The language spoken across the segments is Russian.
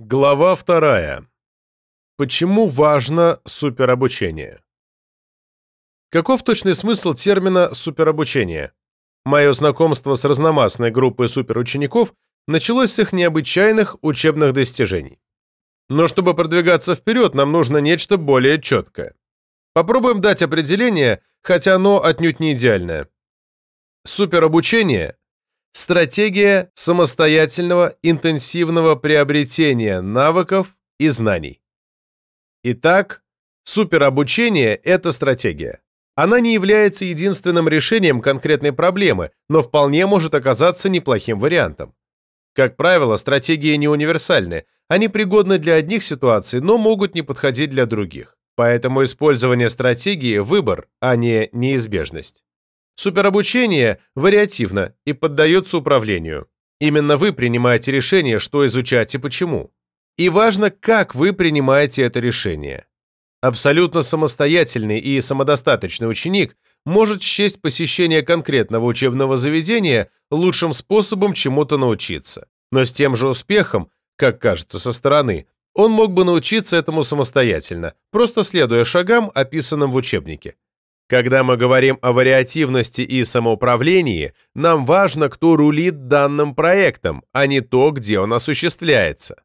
Глава вторая. Почему важно суперобучение? Каков точный смысл термина «суперобучение»? Мое знакомство с разномастной группой суперучеников началось с их необычайных учебных достижений. Но чтобы продвигаться вперед, нам нужно нечто более четкое. Попробуем дать определение, хотя оно отнюдь не идеальное. Суперобучение – стратегия самостоятельного интенсивного приобретения навыков и знаний. Итак, суперобучение – это стратегия. Она не является единственным решением конкретной проблемы, но вполне может оказаться неплохим вариантом. Как правило, стратегии не универсальны, они пригодны для одних ситуаций, но могут не подходить для других. Поэтому использование стратегии – выбор, а не неизбежность. Суперобучение вариативно и поддается управлению. Именно вы принимаете решение, что изучать и почему. И важно, как вы принимаете это решение. Абсолютно самостоятельный и самодостаточный ученик может счесть посещение конкретного учебного заведения лучшим способом чему-то научиться. Но с тем же успехом, как кажется со стороны, он мог бы научиться этому самостоятельно, просто следуя шагам, описанным в учебнике. Когда мы говорим о вариативности и самоуправлении, нам важно, кто рулит данным проектом, а не то, где он осуществляется.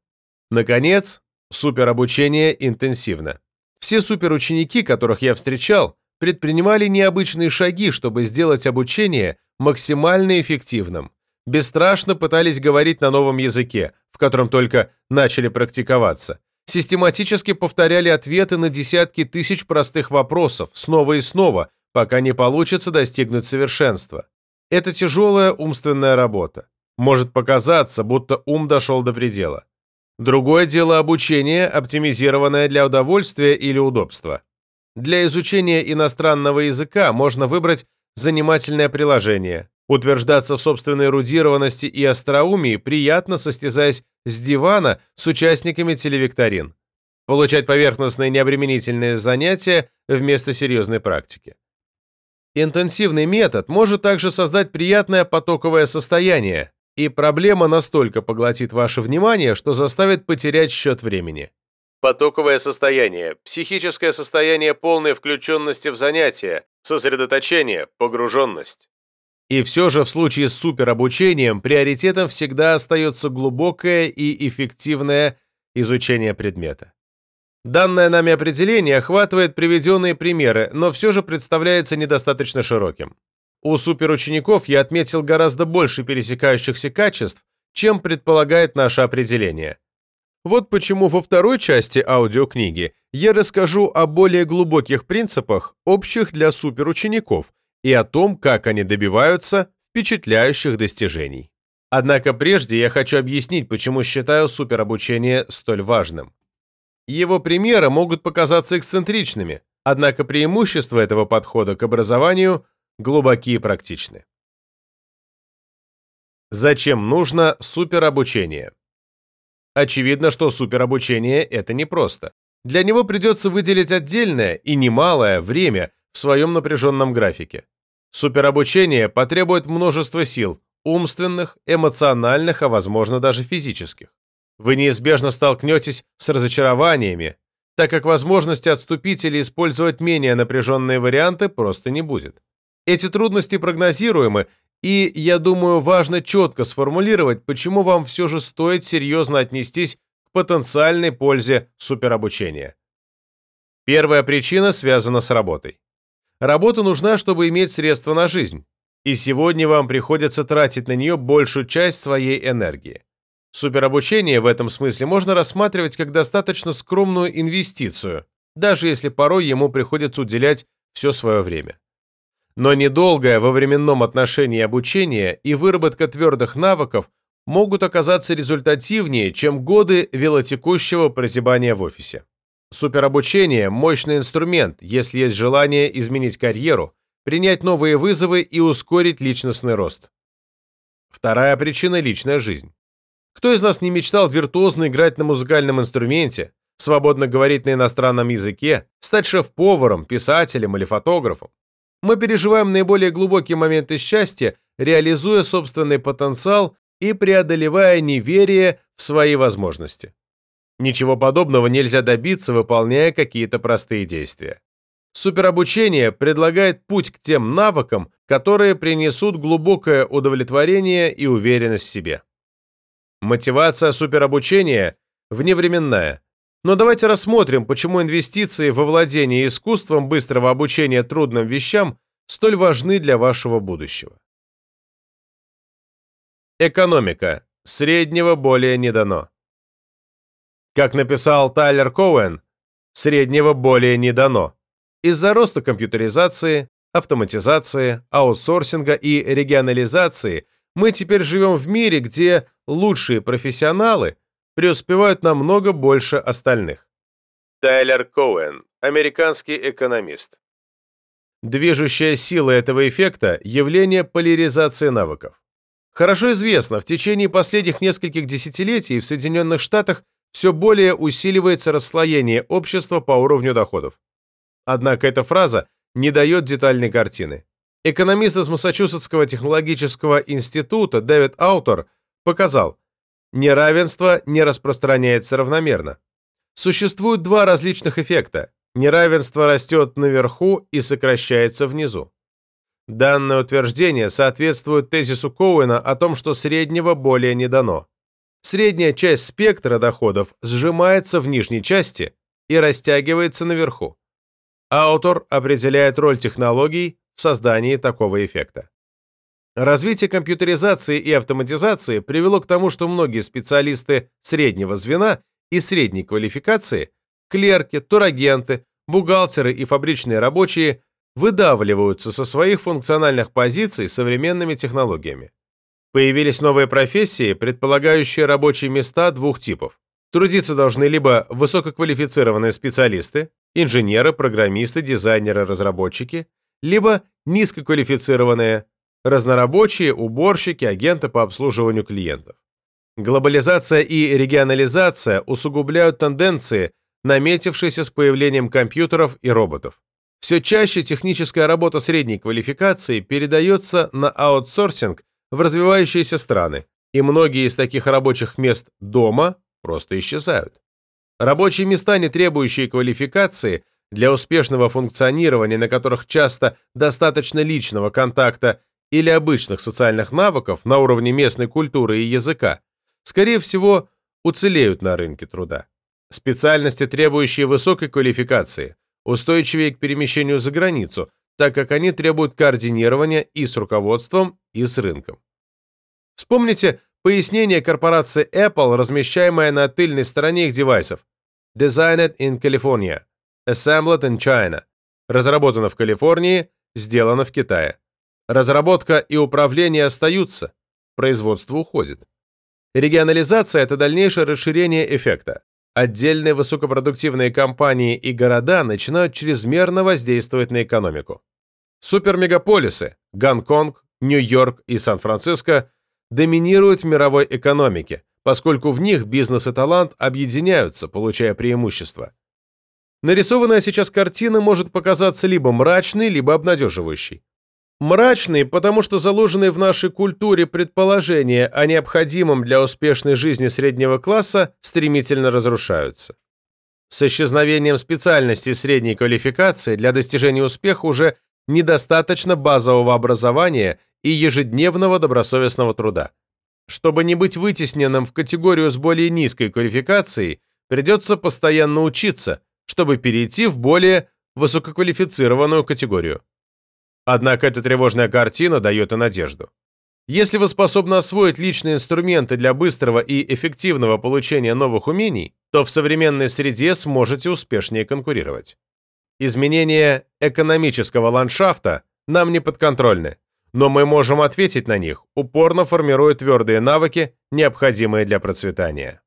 Наконец, суперобучение интенсивно. Все суперученики, которых я встречал, предпринимали необычные шаги, чтобы сделать обучение максимально эффективным. Бесстрашно пытались говорить на новом языке, в котором только начали практиковаться. Систематически повторяли ответы на десятки тысяч простых вопросов снова и снова, пока не получится достигнуть совершенства. Это тяжелая умственная работа. Может показаться, будто ум дошел до предела. Другое дело обучение, оптимизированное для удовольствия или удобства. Для изучения иностранного языка можно выбрать занимательное приложение. Утверждаться в собственной эрудированности и остроумии приятно, состязаясь с дивана с участниками телевикторин. Получать поверхностные необременительные занятия вместо серьезной практики. Интенсивный метод может также создать приятное потоковое состояние, и проблема настолько поглотит ваше внимание, что заставит потерять счет времени. Потоковое состояние – психическое состояние полной включенности в занятие, сосредоточение, погруженность. И все же в случае с суперобучением приоритетом всегда остается глубокое и эффективное изучение предмета. Данное нами определение охватывает приведенные примеры, но все же представляется недостаточно широким. У суперучеников я отметил гораздо больше пересекающихся качеств, чем предполагает наше определение. Вот почему во второй части аудиокниги я расскажу о более глубоких принципах, общих для суперучеников, и о том, как они добиваются впечатляющих достижений. Однако прежде я хочу объяснить, почему считаю суперобучение столь важным. Его примеры могут показаться эксцентричными, однако преимущества этого подхода к образованию глубоки и практичны. Зачем нужно суперобучение? Очевидно, что суперобучение – это непросто. Для него придется выделить отдельное и немалое время в своем напряженном графике. Суперобучение потребует множества сил – умственных, эмоциональных, а возможно даже физических. Вы неизбежно столкнетесь с разочарованиями, так как возможности отступить или использовать менее напряженные варианты просто не будет. Эти трудности прогнозируемы, и, я думаю, важно четко сформулировать, почему вам все же стоит серьезно отнестись к потенциальной пользе суперобучения. Первая причина связана с работой. Работа нужна, чтобы иметь средства на жизнь, и сегодня вам приходится тратить на нее большую часть своей энергии. Суперобучение в этом смысле можно рассматривать как достаточно скромную инвестицию, даже если порой ему приходится уделять все свое время. Но недолгое во временном отношении обучение и выработка твердых навыков могут оказаться результативнее, чем годы велотекущего прозябания в офисе. Суперобучение – мощный инструмент, если есть желание изменить карьеру, принять новые вызовы и ускорить личностный рост. Вторая причина – личная жизнь. Кто из нас не мечтал виртуозно играть на музыкальном инструменте, свободно говорить на иностранном языке, стать шеф-поваром, писателем или фотографом? Мы переживаем наиболее глубокие моменты счастья, реализуя собственный потенциал и преодолевая неверие в свои возможности. Ничего подобного нельзя добиться, выполняя какие-то простые действия. Суперобучение предлагает путь к тем навыкам, которые принесут глубокое удовлетворение и уверенность в себе. Мотивация суперобучения вневременная. Но давайте рассмотрим, почему инвестиции во владение искусством быстрого обучения трудным вещам столь важны для вашего будущего. Экономика. Среднего более не дано. Как написал Тайлер Коуэн, среднего более не дано. Из-за роста компьютеризации, автоматизации, аутсорсинга и регионализации мы теперь живем в мире, где лучшие профессионалы преуспевают намного больше остальных. Тайлер Коуэн, американский экономист. Движущая сила этого эффекта – явление поляризации навыков. Хорошо известно, в течение последних нескольких десятилетий в Соединенных Штатах все более усиливается расслоение общества по уровню доходов. Однако эта фраза не дает детальной картины. Экономист из Массачусетского технологического института Дэвид Аутор показал, неравенство не распространяется равномерно. Существуют два различных эффекта. Неравенство растет наверху и сокращается внизу. Данное утверждение соответствует тезису Коуэна о том, что среднего более не дано. Средняя часть спектра доходов сжимается в нижней части и растягивается наверху. Автор определяет роль технологий в создании такого эффекта. Развитие компьютеризации и автоматизации привело к тому, что многие специалисты среднего звена и средней квалификации, клерки, турагенты, бухгалтеры и фабричные рабочие выдавливаются со своих функциональных позиций современными технологиями. Появились новые профессии, предполагающие рабочие места двух типов. Трудиться должны либо высококвалифицированные специалисты, инженеры, программисты, дизайнеры, разработчики, либо низкоквалифицированные разнорабочие, уборщики, агенты по обслуживанию клиентов. Глобализация и регионализация усугубляют тенденции, наметившиеся с появлением компьютеров и роботов. Все чаще техническая работа средней квалификации передается на аутсорсинг в развивающиеся страны, и многие из таких рабочих мест дома просто исчезают. Рабочие места, не требующие квалификации, для успешного функционирования, на которых часто достаточно личного контакта или обычных социальных навыков на уровне местной культуры и языка, скорее всего, уцелеют на рынке труда. Специальности, требующие высокой квалификации, устойчивее к перемещению за границу, так как они требуют координирования и с руководством, и с рынком. Вспомните пояснение корпорации Apple, размещаемое на тыльной стороне их девайсов. Designed in California. Assembled in China. Разработано в Калифорнии, сделано в Китае. Разработка и управление остаются, производство уходит. Регионализация – это дальнейшее расширение эффекта. Отдельные высокопродуктивные компании и города начинают чрезмерно воздействовать на экономику. Супермегаполисы – Гонконг, Нью-Йорк и Сан-Франциско – доминируют в мировой экономике, поскольку в них бизнес и талант объединяются, получая преимущество. Нарисованная сейчас картина может показаться либо мрачной, либо обнадеживающей. Мрачный, потому что заложенные в нашей культуре предположения о необходимом для успешной жизни среднего класса стремительно разрушаются. С исчезновением специальностей средней квалификации для достижения успеха уже недостаточно базового образования и ежедневного добросовестного труда. Чтобы не быть вытесненным в категорию с более низкой квалификацией, придется постоянно учиться, чтобы перейти в более высококвалифицированную категорию. Однако эта тревожная картина дает и надежду. Если вы способны освоить личные инструменты для быстрого и эффективного получения новых умений, то в современной среде сможете успешнее конкурировать. Изменения экономического ландшафта нам не подконтрольны, но мы можем ответить на них, упорно формируя твердые навыки, необходимые для процветания.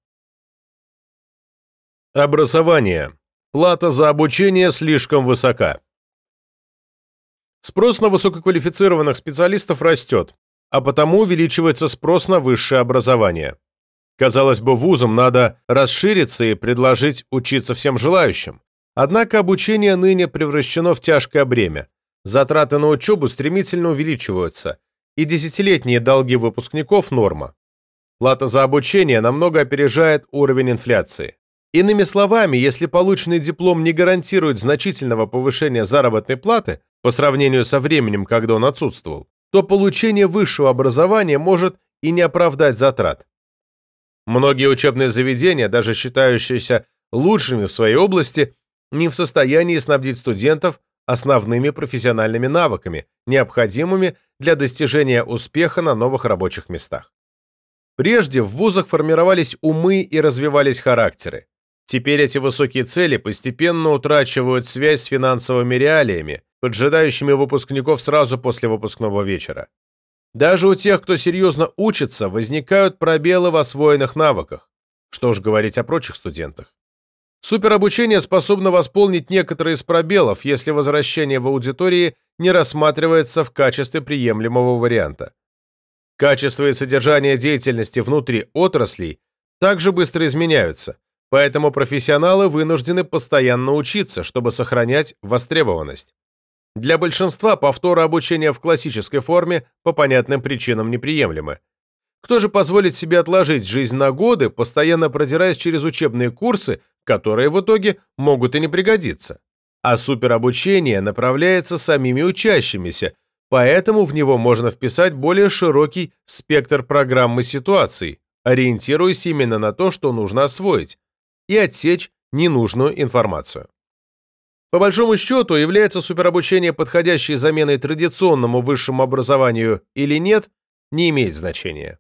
Образование. Плата за обучение слишком высока. Спрос на высококвалифицированных специалистов растет, а потому увеличивается спрос на высшее образование. Казалось бы, вузам надо расшириться и предложить учиться всем желающим. Однако обучение ныне превращено в тяжкое бремя. Затраты на учебу стремительно увеличиваются, и десятилетние долги выпускников – норма. Плата за обучение намного опережает уровень инфляции. Иными словами, если полученный диплом не гарантирует значительного повышения заработной платы по сравнению со временем, когда он отсутствовал, то получение высшего образования может и не оправдать затрат. Многие учебные заведения, даже считающиеся лучшими в своей области, не в состоянии снабдить студентов основными профессиональными навыками, необходимыми для достижения успеха на новых рабочих местах. Прежде в вузах формировались умы и развивались характеры. Теперь эти высокие цели постепенно утрачивают связь с финансовыми реалиями, поджидающими выпускников сразу после выпускного вечера. Даже у тех, кто серьезно учится, возникают пробелы в освоенных навыках. Что уж говорить о прочих студентах. Суперобучение способно восполнить некоторые из пробелов, если возвращение в аудитории не рассматривается в качестве приемлемого варианта. Качество и содержание деятельности внутри отраслей также быстро изменяются, поэтому профессионалы вынуждены постоянно учиться, чтобы сохранять востребованность. Для большинства повторы обучения в классической форме по понятным причинам неприемлемы. Кто же позволит себе отложить жизнь на годы, постоянно продираясь через учебные курсы, которые в итоге могут и не пригодиться? А суперобучение направляется самими учащимися, поэтому в него можно вписать более широкий спектр программы ситуаций, ориентируясь именно на то, что нужно освоить, и отсечь ненужную информацию. По большому счету, является суперобучение подходящей заменой традиционному высшему образованию или нет, не имеет значения.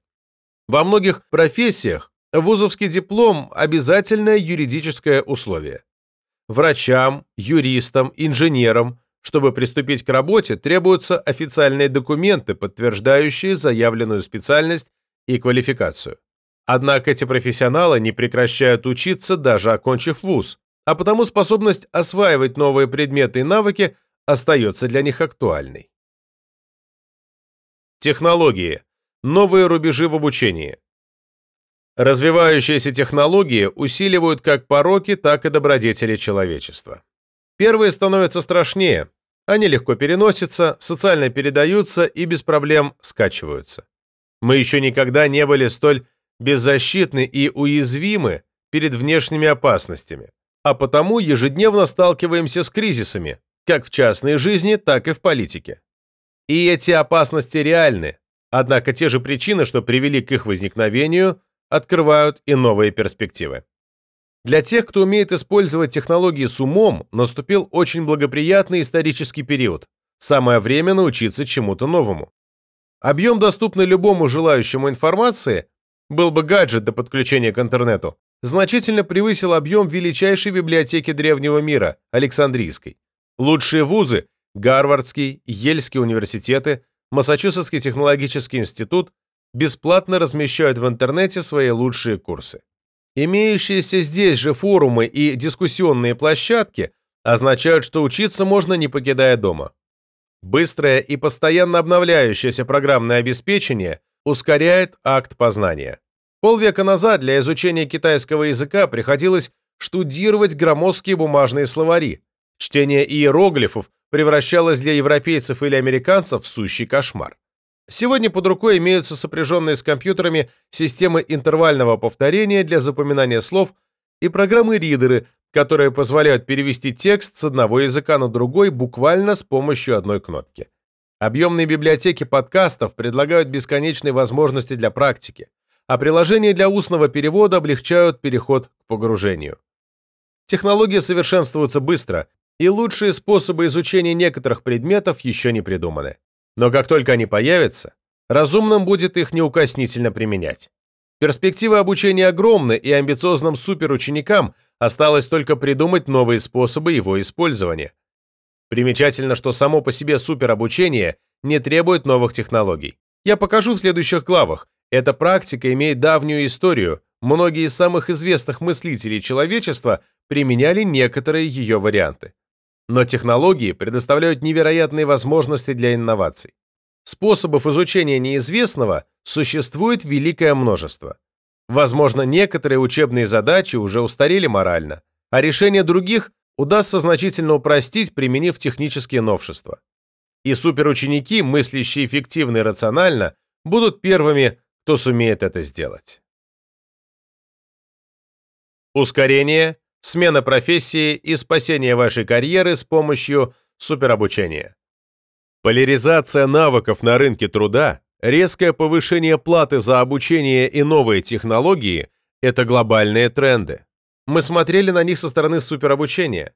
Во многих профессиях вузовский диплом – обязательное юридическое условие. Врачам, юристам, инженерам, чтобы приступить к работе, требуются официальные документы, подтверждающие заявленную специальность и квалификацию. Однако эти профессионалы не прекращают учиться, даже окончив вуз, а потому способность осваивать новые предметы и навыки остается для них актуальной. Технологии. Новые рубежи в обучении. Развивающиеся технологии усиливают как пороки, так и добродетели человечества. Первые становятся страшнее, они легко переносятся, социально передаются и без проблем скачиваются. Мы еще никогда не были столь беззащитны и уязвимы перед внешними опасностями а потому ежедневно сталкиваемся с кризисами, как в частной жизни, так и в политике. И эти опасности реальны, однако те же причины, что привели к их возникновению, открывают и новые перспективы. Для тех, кто умеет использовать технологии с умом, наступил очень благоприятный исторический период. Самое время научиться чему-то новому. Объем доступный любому желающему информации, был бы гаджет до подключения к интернету, значительно превысил объем величайшей библиотеки древнего мира – Александрийской. Лучшие вузы – Гарвардский, Ельский университеты, Массачусетский технологический институт – бесплатно размещают в интернете свои лучшие курсы. Имеющиеся здесь же форумы и дискуссионные площадки означают, что учиться можно не покидая дома. Быстрое и постоянно обновляющееся программное обеспечение ускоряет акт познания. Полвека назад для изучения китайского языка приходилось штудировать громоздкие бумажные словари. Чтение иероглифов превращалось для европейцев или американцев в сущий кошмар. Сегодня под рукой имеются сопряженные с компьютерами системы интервального повторения для запоминания слов и программы-ридеры, которые позволяют перевести текст с одного языка на другой буквально с помощью одной кнопки. Объемные библиотеки подкастов предлагают бесконечные возможности для практики а приложения для устного перевода облегчают переход к погружению. Технологии совершенствуются быстро, и лучшие способы изучения некоторых предметов еще не придуманы. Но как только они появятся, разумным будет их неукоснительно применять. Перспективы обучения огромны, и амбициозным суперученикам осталось только придумать новые способы его использования. Примечательно, что само по себе суперобучение не требует новых технологий. Я покажу в следующих главах, эта практика имеет давнюю историю, многие из самых известных мыслителей человечества применяли некоторые ее варианты. Но технологии предоставляют невероятные возможности для инноваций. Способов изучения неизвестного существует великое множество. Возможно, некоторые учебные задачи уже устарели морально, а решение других удастся значительно упростить, применив технические новшества. И суперученики, мыслящие эффективно и рационально, будут первыми кто сумеет это сделать. ускорение, смена профессии и спасение вашей карьеры с помощью суперобучения. Поляризация навыков на рынке труда, резкое повышение платы за обучение и новые технологии – это глобальные тренды. Мы смотрели на них со стороны суперобучения.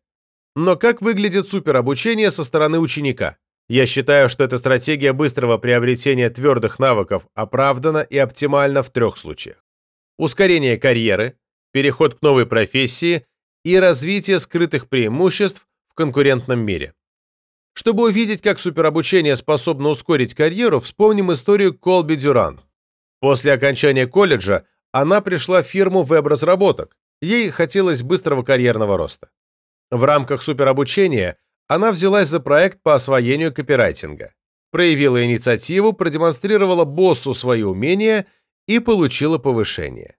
Но как выглядит суперобучение со стороны ученика? Я считаю, что эта стратегия быстрого приобретения твердых навыков оправдана и оптимальна в трех случаях. Ускорение карьеры, переход к новой профессии и развитие скрытых преимуществ в конкурентном мире. Чтобы увидеть, как суперобучение способно ускорить карьеру, вспомним историю Колби Дюран. После окончания колледжа она пришла в фирму веб-разработок. Ей хотелось быстрого карьерного роста. В рамках суперобучения она взялась за проект по освоению копирайтинга, проявила инициативу, продемонстрировала боссу свои умения и получила повышение.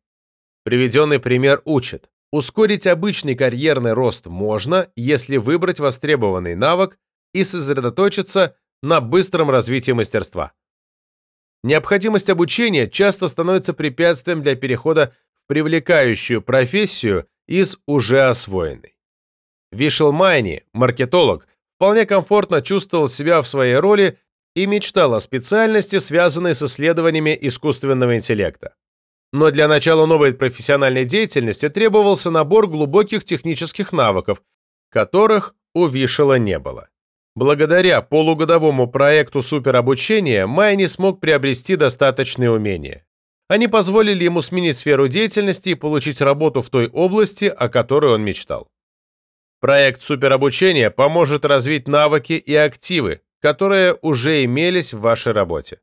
Приведенный пример учит. Ускорить обычный карьерный рост можно, если выбрать востребованный навык и сосредоточиться на быстром развитии мастерства. Необходимость обучения часто становится препятствием для перехода в привлекающую профессию из уже освоенной. Вишел Майни, маркетолог, вполне комфортно чувствовал себя в своей роли и мечтал о специальности, связанной с исследованиями искусственного интеллекта. Но для начала новой профессиональной деятельности требовался набор глубоких технических навыков, которых у Вишела не было. Благодаря полугодовому проекту суперобучения Майни смог приобрести достаточные умения. Они позволили ему сменить сферу деятельности и получить работу в той области, о которой он мечтал. Проект суперобучения поможет развить навыки и активы, которые уже имелись в вашей работе.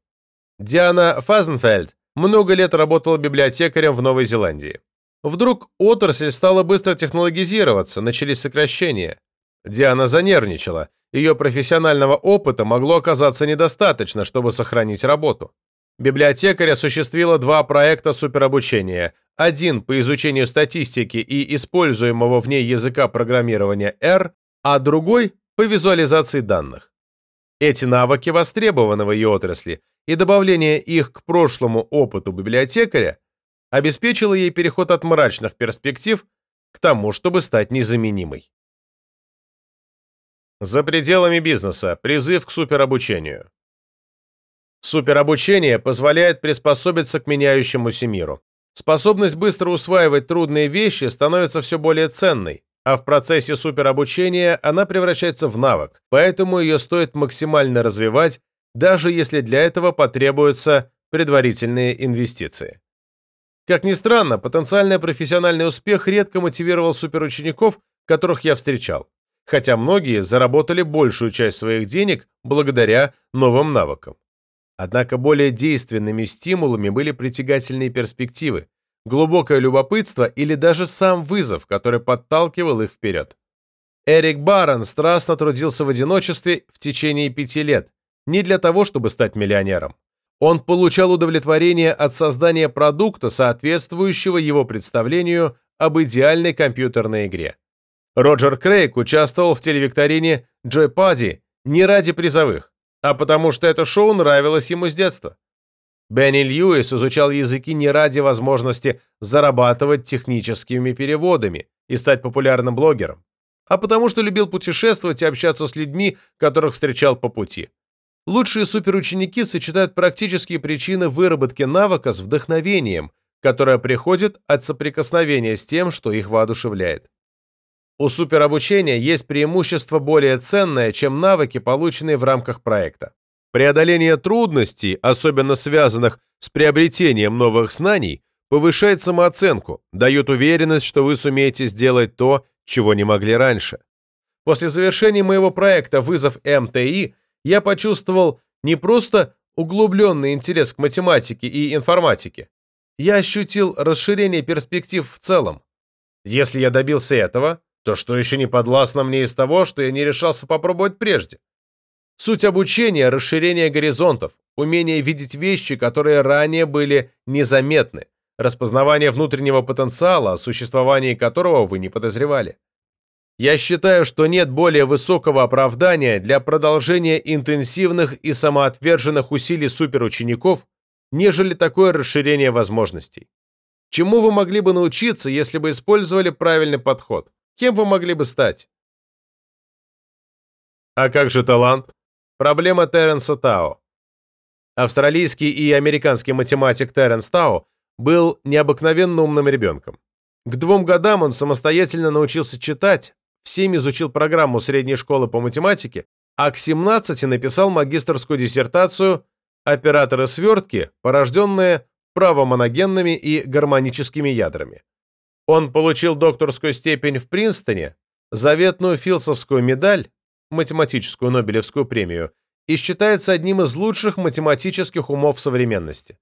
Диана Фазенфельд много лет работала библиотекарем в Новой Зеландии. Вдруг отрасль стала быстро технологизироваться, начались сокращения. Диана занервничала. Ее профессионального опыта могло оказаться недостаточно, чтобы сохранить работу. Библиотекарь осуществила два проекта суперобучения. Один по изучению статистики и используемого в ней языка программирования R, а другой по визуализации данных. Эти навыки востребованы в ее отрасли, и добавление их к прошлому опыту библиотекаря обеспечило ей переход от мрачных перспектив к тому, чтобы стать незаменимой. За пределами бизнеса. Призыв к суперобучению. Суперобучение позволяет приспособиться к меняющемуся миру. Способность быстро усваивать трудные вещи становится все более ценной, а в процессе суперобучения она превращается в навык, поэтому ее стоит максимально развивать даже если для этого потребуются предварительные инвестиции. Как ни странно, потенциальный профессиональный успех редко мотивировал суперучеников, которых я встречал, хотя многие заработали большую часть своих денег благодаря новым навыкам. Однако более действенными стимулами были притягательные перспективы, глубокое любопытство или даже сам вызов, который подталкивал их вперед. Эрик Барон страстно трудился в одиночестве в течение пяти лет, не для того, чтобы стать миллионером. Он получал удовлетворение от создания продукта, соответствующего его представлению об идеальной компьютерной игре. Роджер Крейг участвовал в телевикторине «Джойпади» не ради призовых, а потому что это шоу нравилось ему с детства. Бенни Льюис изучал языки не ради возможности зарабатывать техническими переводами и стать популярным блогером, а потому что любил путешествовать и общаться с людьми, которых встречал по пути. Лучшие суперученики сочетают практические причины выработки навыка с вдохновением, которое приходит от соприкосновения с тем, что их воодушевляет. У суперобучения есть преимущество более ценное, чем навыки, полученные в рамках проекта. Преодоление трудностей, особенно связанных с приобретением новых знаний, повышает самооценку, дает уверенность, что вы сумеете сделать то, чего не могли раньше. После завершения моего проекта «Вызов МТИ» я почувствовал не просто углубленный интерес к математике и информатике. Я ощутил расширение перспектив в целом. Если я добился этого, то что еще не подвластно мне из того, что я не решался попробовать прежде? Суть обучения – расширение горизонтов, умение видеть вещи, которые ранее были незаметны, распознавание внутреннего потенциала, о существовании которого вы не подозревали. Я считаю, что нет более высокого оправдания для продолжения интенсивных и самоотверженных усилий суперучеников, нежели такое расширение возможностей. Чему вы могли бы научиться, если бы использовали правильный подход? Кем вы могли бы стать? А как же талант? Проблема Терренса Тао. Австралийский и американский математик Терренс Тао был необыкновенно умным ребенком. К двум годам он самостоятельно научился читать, в 7 изучил программу средней школы по математике, а к 17 написал магистрскую диссертацию «Операторы свертки, порожденные правомоногенными и гармоническими ядрами». Он получил докторскую степень в Принстоне, заветную филсовскую медаль, математическую Нобелевскую премию и считается одним из лучших математических умов современности.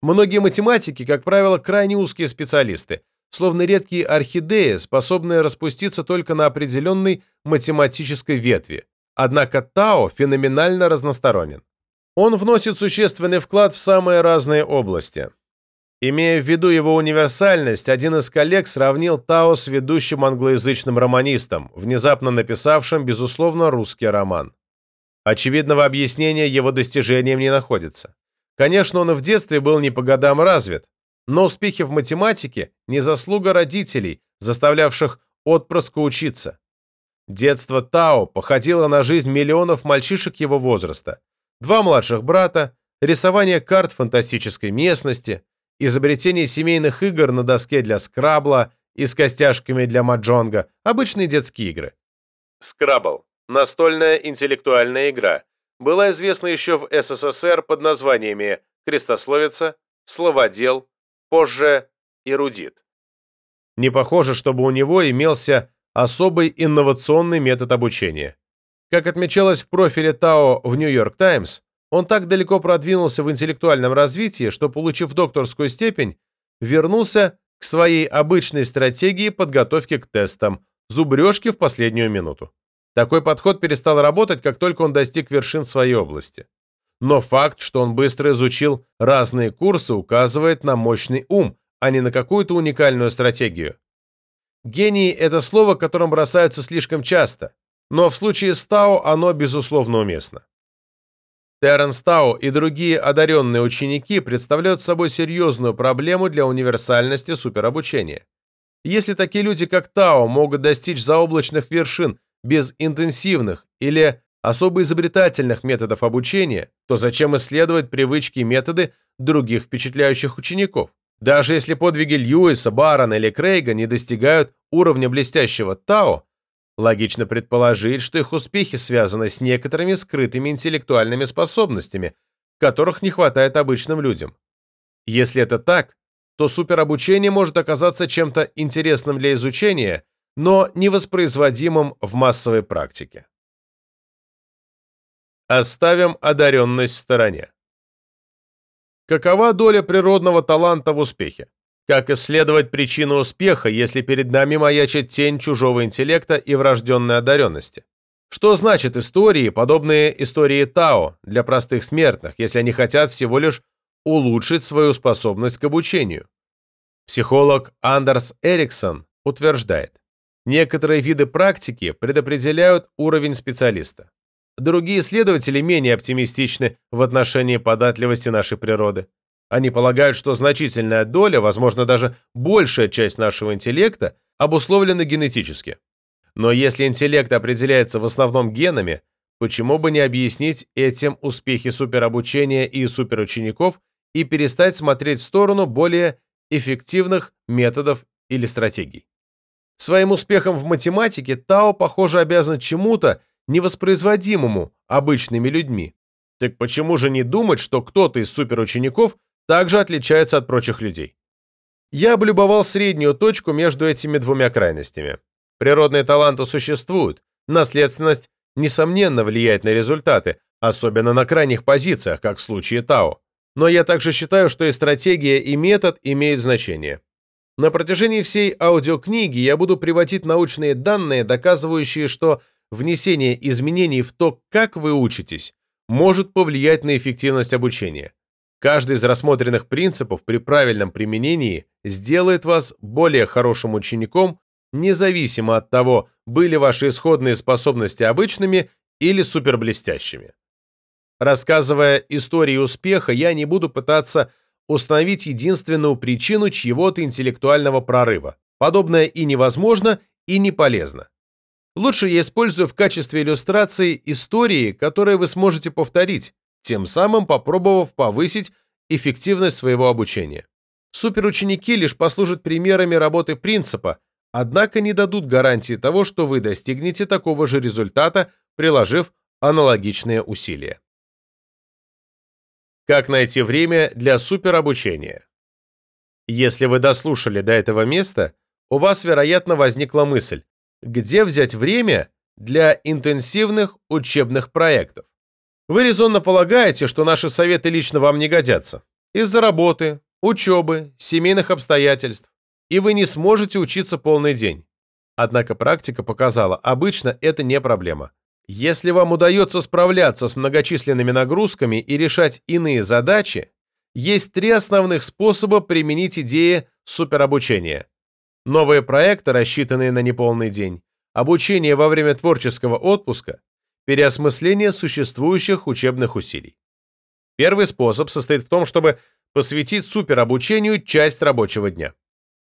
Многие математики, как правило, крайне узкие специалисты, словно редкие орхидеи, способные распуститься только на определенной математической ветви. Однако Тао феноменально разносторонен. Он вносит существенный вклад в самые разные области. Имея в виду его универсальность, один из коллег сравнил Тао с ведущим англоязычным романистом, внезапно написавшим, безусловно, русский роман. Очевидного объяснения его достижениям не находится. Конечно, он и в детстве был не по годам развит, но успехи в математике – не заслуга родителей, заставлявших отпрыска учиться. Детство Тао походило на жизнь миллионов мальчишек его возраста. Два младших брата, рисование карт фантастической местности, изобретение семейных игр на доске для скрабла и с костяшками для маджонга, обычные детские игры. Скрабл Настольная интеллектуальная игра была известна еще в СССР под названиями «Крестословица», «Словодел», позже «Эрудит». Не похоже, чтобы у него имелся особый инновационный метод обучения. Как отмечалось в профиле Тао в Нью-Йорк Таймс, он так далеко продвинулся в интеллектуальном развитии, что, получив докторскую степень, вернулся к своей обычной стратегии подготовки к тестам, зубрежки в последнюю минуту. Такой подход перестал работать, как только он достиг вершин своей области. Но факт, что он быстро изучил разные курсы, указывает на мощный ум, а не на какую-то уникальную стратегию. Гений – это слово, которым бросаются слишком часто, но в случае с Тао оно, безусловно, уместно. Терренс Тао и другие одаренные ученики представляют собой серьезную проблему для универсальности суперобучения. Если такие люди, как Тао, могут достичь заоблачных вершин без интенсивных или особо изобретательных методов обучения, то зачем исследовать привычки и методы других впечатляющих учеников? Даже если подвиги Льюиса, Барона или Крейга не достигают уровня блестящего Тао, логично предположить, что их успехи связаны с некоторыми скрытыми интеллектуальными способностями, которых не хватает обычным людям. Если это так, то суперобучение может оказаться чем-то интересным для изучения, но невоспроизводимым в массовой практике. Оставим одаренность в стороне. Какова доля природного таланта в успехе? Как исследовать причину успеха, если перед нами маячит тень чужого интеллекта и врожденной одаренности? Что значит истории, подобные истории Тао, для простых смертных, если они хотят всего лишь улучшить свою способность к обучению? Психолог Андерс Эриксон утверждает, Некоторые виды практики предопределяют уровень специалиста. Другие исследователи менее оптимистичны в отношении податливости нашей природы. Они полагают, что значительная доля, возможно, даже большая часть нашего интеллекта обусловлена генетически. Но если интеллект определяется в основном генами, почему бы не объяснить этим успехи суперобучения и суперучеников и перестать смотреть в сторону более эффективных методов или стратегий? Своим успехом в математике Тао, похоже, обязан чему-то невоспроизводимому обычными людьми. Так почему же не думать, что кто-то из суперучеников также отличается от прочих людей? Я облюбовал среднюю точку между этими двумя крайностями. Природные таланты существуют, наследственность, несомненно, влияет на результаты, особенно на крайних позициях, как в случае Тао. Но я также считаю, что и стратегия, и метод имеют значение. На протяжении всей аудиокниги я буду приводить научные данные, доказывающие, что внесение изменений в то, как вы учитесь, может повлиять на эффективность обучения. Каждый из рассмотренных принципов при правильном применении сделает вас более хорошим учеником, независимо от того, были ваши исходные способности обычными или суперблестящими. Рассказывая истории успеха, я не буду пытаться установить единственную причину чьего-то интеллектуального прорыва. Подобное и невозможно, и не полезно. Лучше я использую в качестве иллюстрации истории, которые вы сможете повторить, тем самым попробовав повысить эффективность своего обучения. Суперученики лишь послужат примерами работы принципа, однако не дадут гарантии того, что вы достигнете такого же результата, приложив аналогичные усилия. Как найти время для суперобучения? Если вы дослушали до этого места, у вас, вероятно, возникла мысль, где взять время для интенсивных учебных проектов. Вы резонно полагаете, что наши советы лично вам не годятся. Из-за работы, учебы, семейных обстоятельств. И вы не сможете учиться полный день. Однако практика показала, обычно это не проблема. Если вам удается справляться с многочисленными нагрузками и решать иные задачи, есть три основных способа применить идеи суперобучения. Новые проекты, рассчитанные на неполный день, обучение во время творческого отпуска, переосмысление существующих учебных усилий. Первый способ состоит в том, чтобы посвятить суперобучению часть рабочего дня.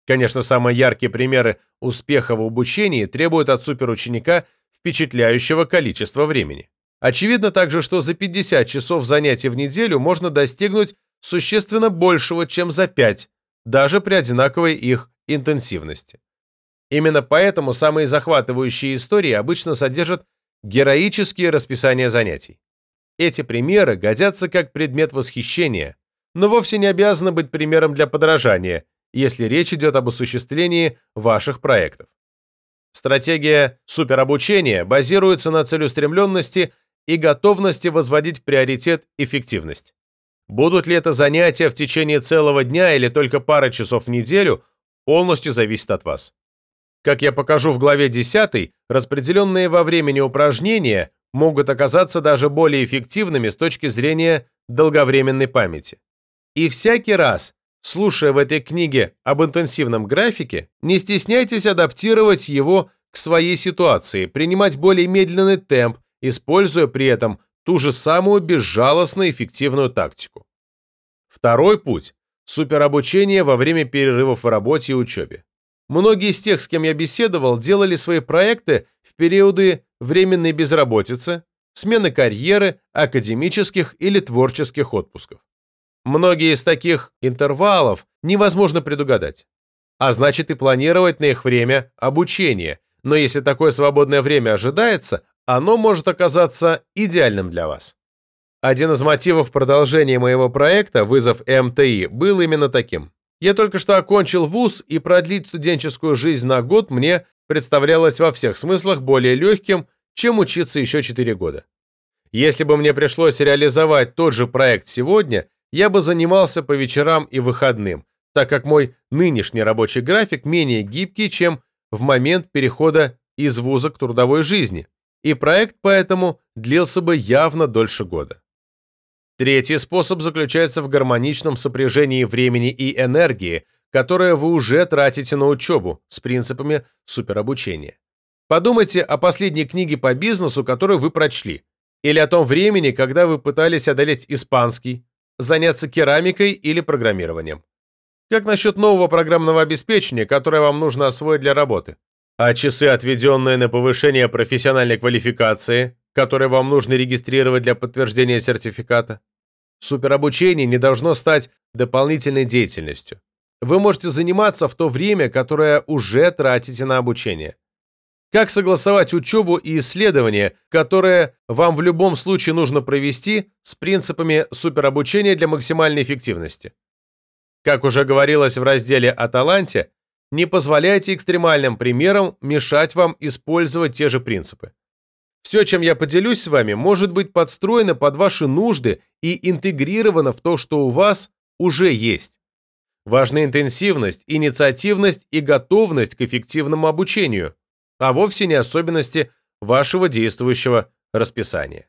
Конечно, самые яркие примеры успеха в обучении требуют от суперученика впечатляющего количества времени. Очевидно также, что за 50 часов занятий в неделю можно достигнуть существенно большего, чем за 5, даже при одинаковой их интенсивности. Именно поэтому самые захватывающие истории обычно содержат героические расписания занятий. Эти примеры годятся как предмет восхищения, но вовсе не обязаны быть примером для подражания, если речь идет об осуществлении ваших проектов. Стратегия суперобучения базируется на целеустремленности и готовности возводить в приоритет эффективность. Будут ли это занятия в течение целого дня или только пара часов в неделю, полностью зависит от вас. Как я покажу в главе 10, распределенные во времени упражнения могут оказаться даже более эффективными с точки зрения долговременной памяти. И всякий раз, слушая в этой книге об интенсивном графике, не стесняйтесь адаптировать его к своей ситуации, принимать более медленный темп, используя при этом ту же самую безжалостно эффективную тактику. Второй путь – суперобучение во время перерывов в работе и учебе. Многие из тех, с кем я беседовал, делали свои проекты в периоды временной безработицы, смены карьеры, академических или творческих отпусков. Многие из таких интервалов невозможно предугадать. А значит и планировать на их время обучения. Но если такое свободное время ожидается, оно может оказаться идеальным для вас. Один из мотивов продолжения моего проекта «Вызов МТИ» был именно таким. Я только что окончил вуз, и продлить студенческую жизнь на год мне представлялось во всех смыслах более легким, чем учиться еще 4 года. Если бы мне пришлось реализовать тот же проект сегодня, я бы занимался по вечерам и выходным, так как мой нынешний рабочий график менее гибкий, чем в момент перехода из вуза к трудовой жизни, и проект поэтому длился бы явно дольше года. Третий способ заключается в гармоничном сопряжении времени и энергии, которое вы уже тратите на учебу с принципами суперобучения. Подумайте о последней книге по бизнесу, которую вы прочли, или о том времени, когда вы пытались одолеть испанский, заняться керамикой или программированием. Как насчет нового программного обеспечения, которое вам нужно освоить для работы? А часы, отведенные на повышение профессиональной квалификации, которые вам нужно регистрировать для подтверждения сертификата? Суперобучение не должно стать дополнительной деятельностью. Вы можете заниматься в то время, которое уже тратите на обучение. Как согласовать учебу и исследования, которые вам в любом случае нужно провести, с принципами суперобучения для максимальной эффективности? Как уже говорилось в разделе о таланте, не позволяйте экстремальным примерам мешать вам использовать те же принципы. Все, чем я поделюсь с вами, может быть подстроено под ваши нужды и интегрировано в то, что у вас уже есть. Важна интенсивность, инициативность и готовность к эффективному обучению, а вовсе не особенности вашего действующего расписания.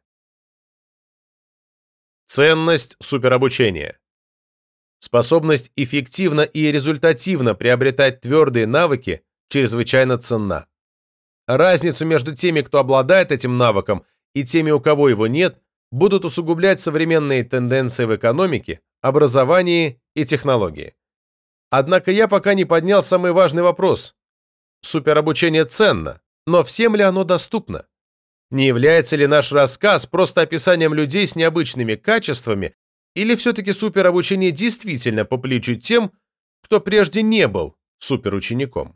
Ценность суперобучения. Способность эффективно и результативно приобретать твердые навыки чрезвычайно ценна. Разницу между теми, кто обладает этим навыком, и теми, у кого его нет, будут усугублять современные тенденции в экономике, образовании и технологии. Однако я пока не поднял самый важный вопрос. Суперобучение ценно, но всем ли оно доступно? Не является ли наш рассказ просто описанием людей с необычными качествами, или все-таки суперобучение действительно по плечу тем, кто прежде не был суперучеником?